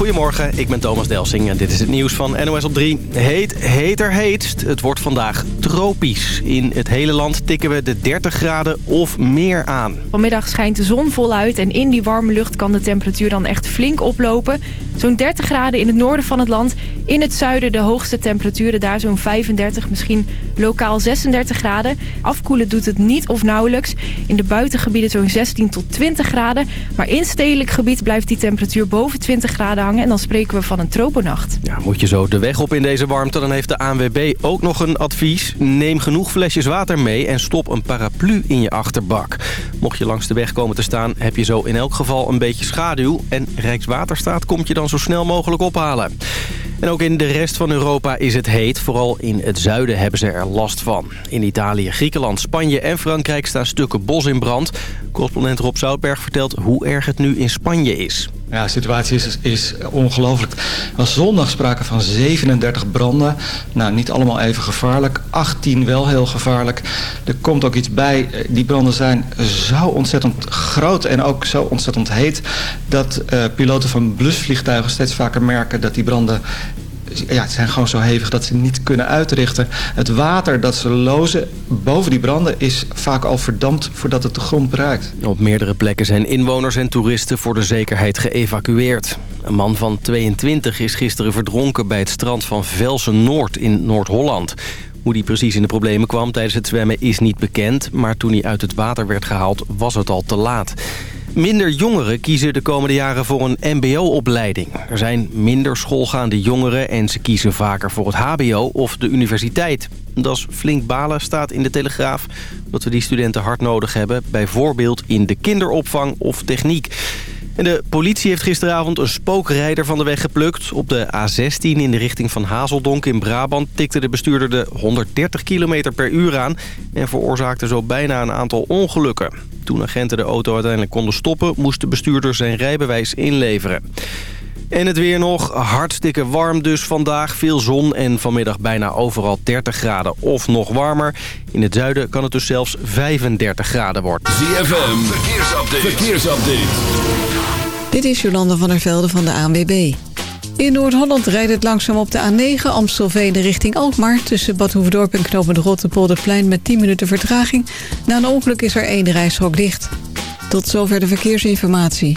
Goedemorgen, ik ben Thomas Delsing en dit is het nieuws van NOS op 3. Heet, heter, heetst. Het wordt vandaag tropisch. In het hele land tikken we de 30 graden of meer aan. Vanmiddag schijnt de zon voluit en in die warme lucht kan de temperatuur dan echt flink oplopen. Zo'n 30 graden in het noorden van het land. In het zuiden de hoogste temperaturen, daar zo'n 35, misschien lokaal 36 graden. Afkoelen doet het niet of nauwelijks. In de buitengebieden zo'n 16 tot 20 graden. Maar in stedelijk gebied blijft die temperatuur boven 20 graden hangen. En dan spreken we van een tropennacht. Ja, moet je zo de weg op in deze warmte, dan heeft de ANWB ook nog een advies. Neem genoeg flesjes water mee en stop een paraplu in je achterbak. Mocht je langs de weg komen te staan, heb je zo in elk geval een beetje schaduw. En Rijkswaterstaat komt je dan zo snel mogelijk ophalen. En ook in de rest van Europa is het heet. Vooral in het zuiden hebben ze er last van. In Italië, Griekenland, Spanje en Frankrijk staan stukken bos in brand. Correspondent Rob Zoutberg vertelt hoe erg het nu in Spanje is. Ja, de situatie is, is ongelooflijk. Er was zondag sprake van 37 branden. Nou, niet allemaal even gevaarlijk. 18 wel heel gevaarlijk. Er komt ook iets bij. Die branden zijn zo ontzettend groot en ook zo ontzettend heet... dat uh, piloten van blusvliegtuigen steeds vaker merken dat die branden ja, zijn gewoon zo hevig dat ze niet kunnen uitrichten. Het water dat ze lozen boven die branden is vaak al verdampt voordat het de grond bereikt. Op meerdere plekken zijn inwoners en toeristen voor de zekerheid geëvacueerd. Een man van 22 is gisteren verdronken bij het strand van Velsen Noord in Noord-Holland. Hoe die precies in de problemen kwam tijdens het zwemmen is niet bekend... maar toen hij uit het water werd gehaald was het al te laat. Minder jongeren kiezen de komende jaren voor een mbo-opleiding. Er zijn minder schoolgaande jongeren en ze kiezen vaker voor het hbo of de universiteit. Dat is flink balen, staat in de Telegraaf, dat we die studenten hard nodig hebben. Bijvoorbeeld in de kinderopvang of techniek. De politie heeft gisteravond een spookrijder van de weg geplukt. Op de A16 in de richting van Hazeldonk in Brabant tikte de bestuurder de 130 km per uur aan... en veroorzaakte zo bijna een aantal ongelukken. Toen agenten de auto uiteindelijk konden stoppen... moest de bestuurder zijn rijbewijs inleveren. En het weer nog. Hartstikke warm dus vandaag. Veel zon en vanmiddag bijna overal 30 graden of nog warmer. In het zuiden kan het dus zelfs 35 graden worden. ZFM, verkeersupdate. verkeersupdate. Dit is Jolanda van der Velde van de ANWB. In Noord-Holland rijdt het langzaam op de A9 Amstelveen richting Alkmaar... tussen Bad Hoeverdorp en Knopen de Rotterpolderplein met 10 minuten vertraging. Na een ongeluk is er één reishok dicht. Tot zover de verkeersinformatie.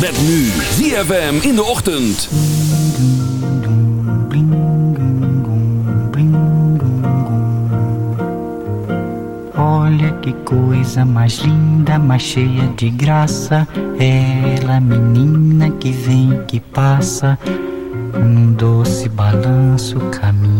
Met nu ZFM in de ochtend. Olha que coisa mais linda, mais cheia de graça. Ela, menina que vem, que passa, num doce balanço, caminho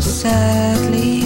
Sadly.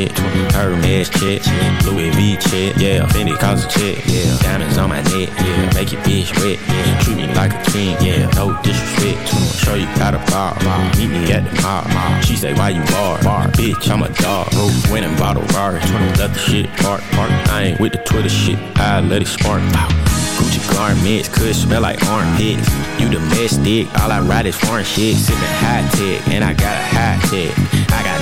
Check, Hermes check, Louis V check, yeah, Fendi cause a check, yeah, diamonds on my neck, yeah, make your bitch wet, yeah, treat me like a king, yeah, no disrespect, show you how to bar, bar, meet me at the mall, she say why you bar, bar, bitch, I'm a dog, went and bought a Rari, let the shit park, park, I ain't with the Twitter shit, I let it spark. Gucci garments could smell like armpits. You domestic, all I ride is foreign shit. Sipping high tech, and I got a high tech. I got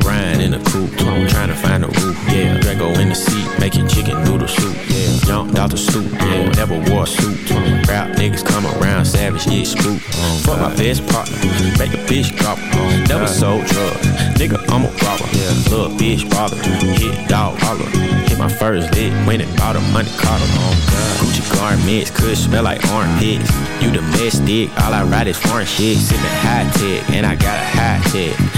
Grind in the coupe, trying to find a roof, yeah. Draco in the seat, making chicken noodle soup, yeah. Jumped out the stoop, yeah. Never wore a suit. Rap niggas come around, savage, yeah, spook. Fuck my best partner, make a bitch drop. Never sold drugs, nigga, I'm a robber. Yeah. Little bitch bother, hit dog holler. Hit my first lick, went and bought a money Carter. Oh, Gucci garments could smell like armpits. You domestic, all I ride is foreign shit. Sipping high tech, and I got a high tech.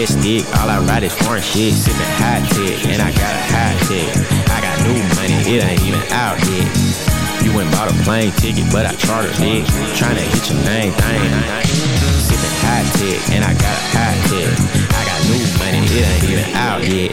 Domestic, all I ride is foreign shit. Sipping hot tech, and I got a hot tech. I got new money, it ain't even out yet. You went bought a plane ticket, but I chartered it. Tryna hit your main thing. Sipping high tech, and I got a high tech. I got new money, it ain't even out yet.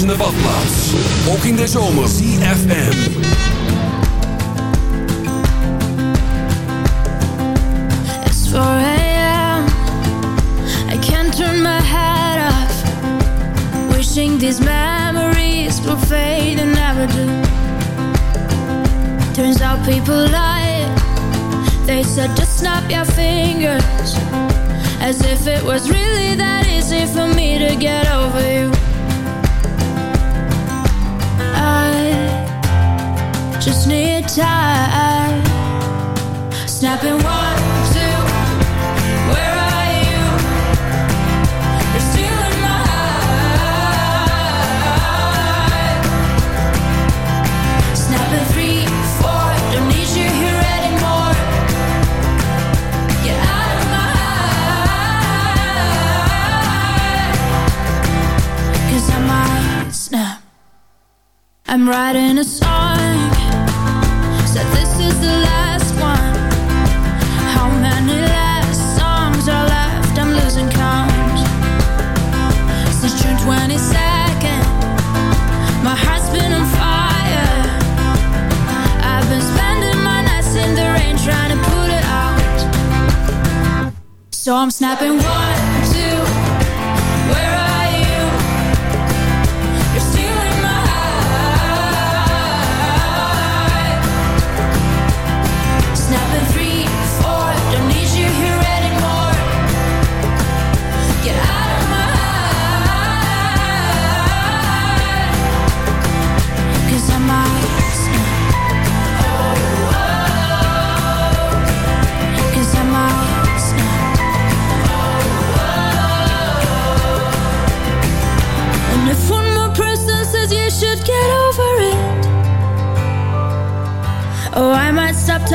Bruisende badplaats. Ook in de zomer. ZFM. It's 4 a.m. I can't turn my head off. Wishing these memories will fade and never do. Turns out people lie. They said just snap your fingers. As if it was really that easy for me to get over you. Need time. Snapping one, two. Where are you? You're three, four. Don't need you here anymore. Out of my I might snap. I'm riding a So I'm snapping one,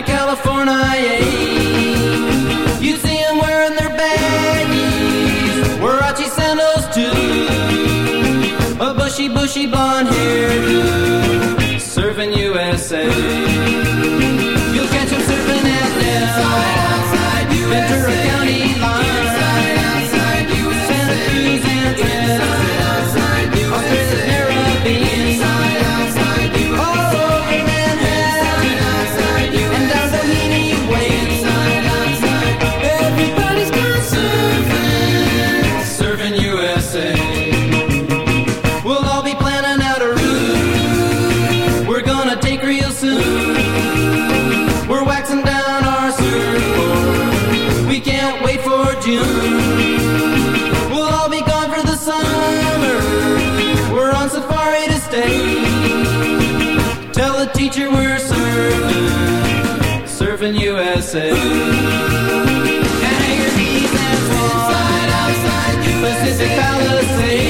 Like California. You'd see them wearing their baggies, Huarachi sandals too, a bushy, bushy blonde hairdo, surfing USA. Surfing USA. Hangers, keys, and swans. Pacific Palisades.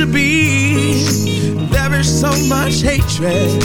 to be. There is so much hatred,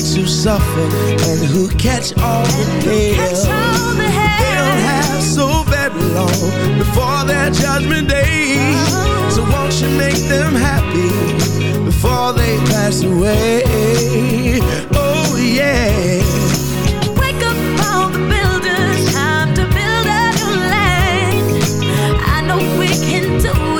ones who suffer and who catch all the pain. Before their judgment day. So won't you make them happy before they pass away? Oh yeah. Wake up all the builders, time to build. I know we can do it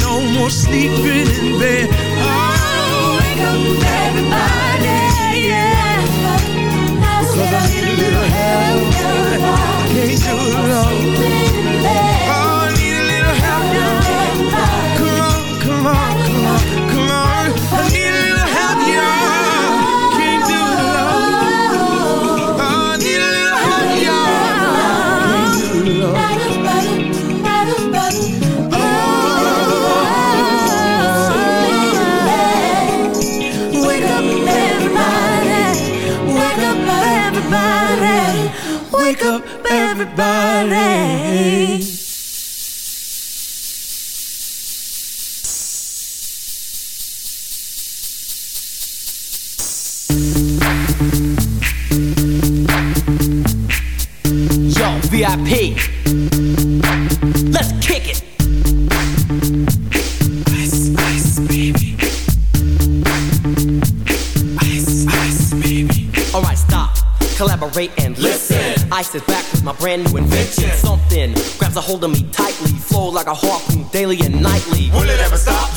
no more sleeping in bed. Oh, wake up, everybody, yeah. Because I need a little help. Can't do it alone. Everybody. Yo, VIP. Brand new invention. Something grabs a hold of me tightly, flow like a harpoon daily and nightly. Will it ever stop?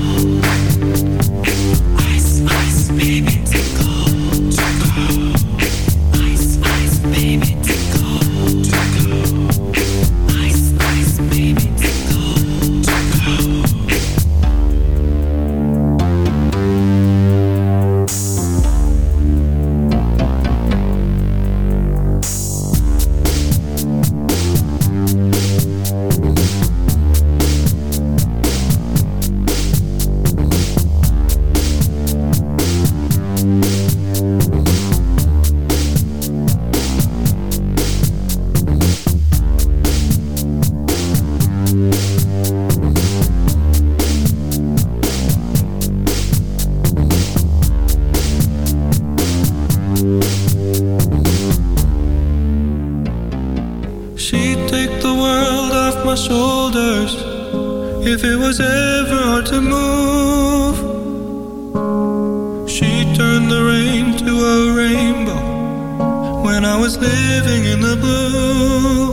Was living in the blue.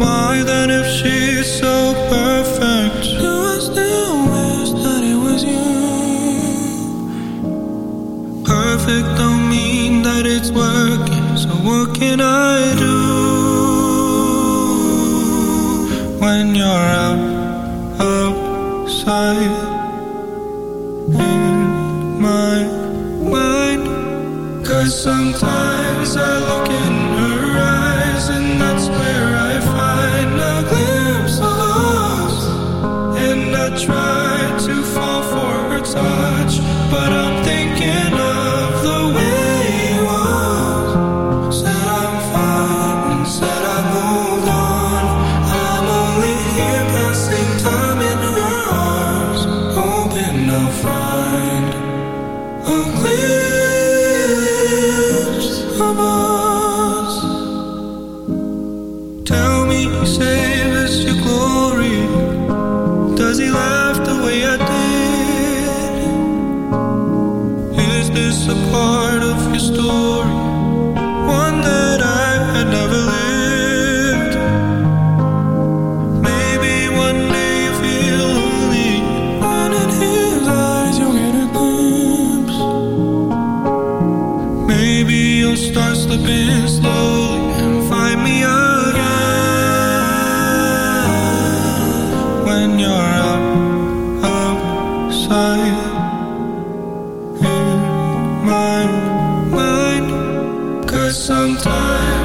Why then, if she's so perfect, do I still wish that it was you? Perfect don't mean that it's working, so what can I do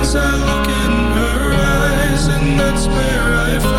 as I look in her eyes, and that's where I find.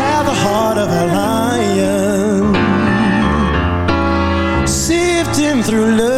Have the heart of a lion Sifting through love's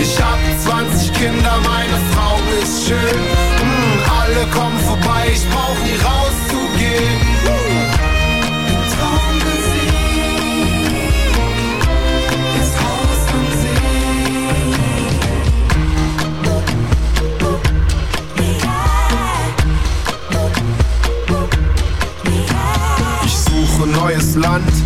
Ich hab 20 Kinder, meine Frau ist schön. Mm, alle kommen vorbei, ich brauch nie rauszugehen. Traummusik, das Haus am Ich suche neues Land